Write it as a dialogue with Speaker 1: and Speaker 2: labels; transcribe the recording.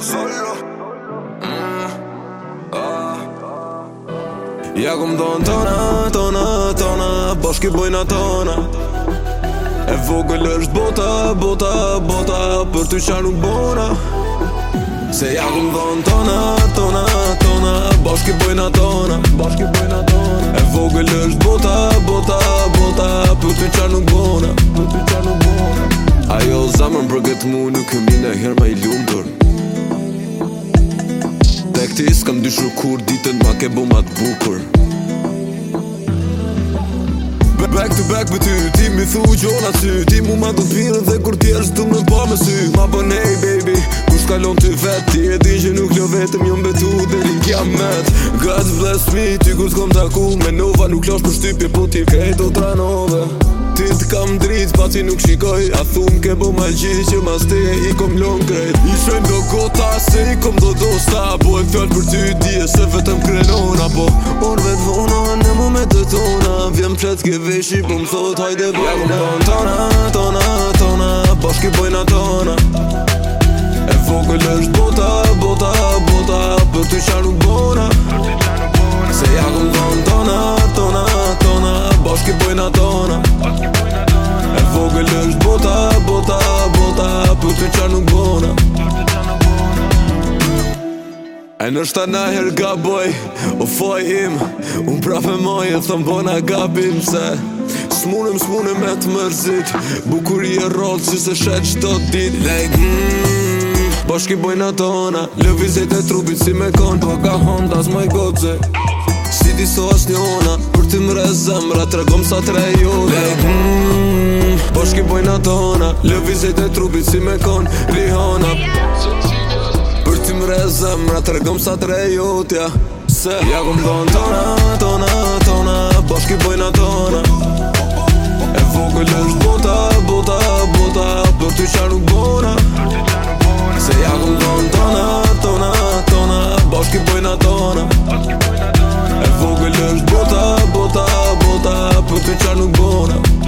Speaker 1: solo mm. ah. Ja kom don tona, tona, tona Bashki bojna tona E vogël është bota, bota, bota Për ty qarë nuk bona Se ja kom don tona, tona, tona Bashki bojna tona bojna tona E vogël është bota, bota, bota Për ty qarë nuk bona Për ty qa nuk bona Ajo zamën për gëtë mu nuk këmina her ma i lumë ti s'kam dyshur kur ditën ma ke bo ma t'bukur Back to back me ty, ti mi thu gjona sy Ti mu ma do t'pinë dhe kur t'jersh du me pa me sy Ma bën hey baby, kalon të vetë Ti e di që nuk lo vetëm jom betu dhe një kja met God bless me, ty kur t'kom taku me nova Nuk lash për shtypje, po ti krejt do të anove Ti t'kam dritë, pa ti nuk shikoj A thumë ke bo ma gjithë që ma ste i kom lon krejt I shojm do gota se i kom do dosta Po e fjall për ty di e se vetëm krenon Apo orë vetë vona, në mu me të tona Vjem fletë ke veshi, po më thot hajde bojna tona, tona, tona Bashki po bojna tona vogël është bota, bota, bota Për ty qa nuk bona Se ja këmë vonë tona, tona, tona Bashki bojna tona E vogël është bota, bota, bota Për ty qa nuk bona E në ta na herë gaboj, o foj im Unë prafe moj e thëmë bona gabim se Smunëm, smunëm e të mërzit Bukuri e si se shetë të dit Like, mmm Bosh ki bojna tona Lëvizet e trupit si me kon Po ka honda s'moj godze goce Si diso as njona ona Për ti mre zemra të regom sa tre jone Le hmmm bojna tona Lëvizet e trupit si me kon Rihona hona Për ti mre zemra të regom sa tre jote Se Ja kom don tona, tona dona E vogël është bota, bota, bota Për të qarë nuk bona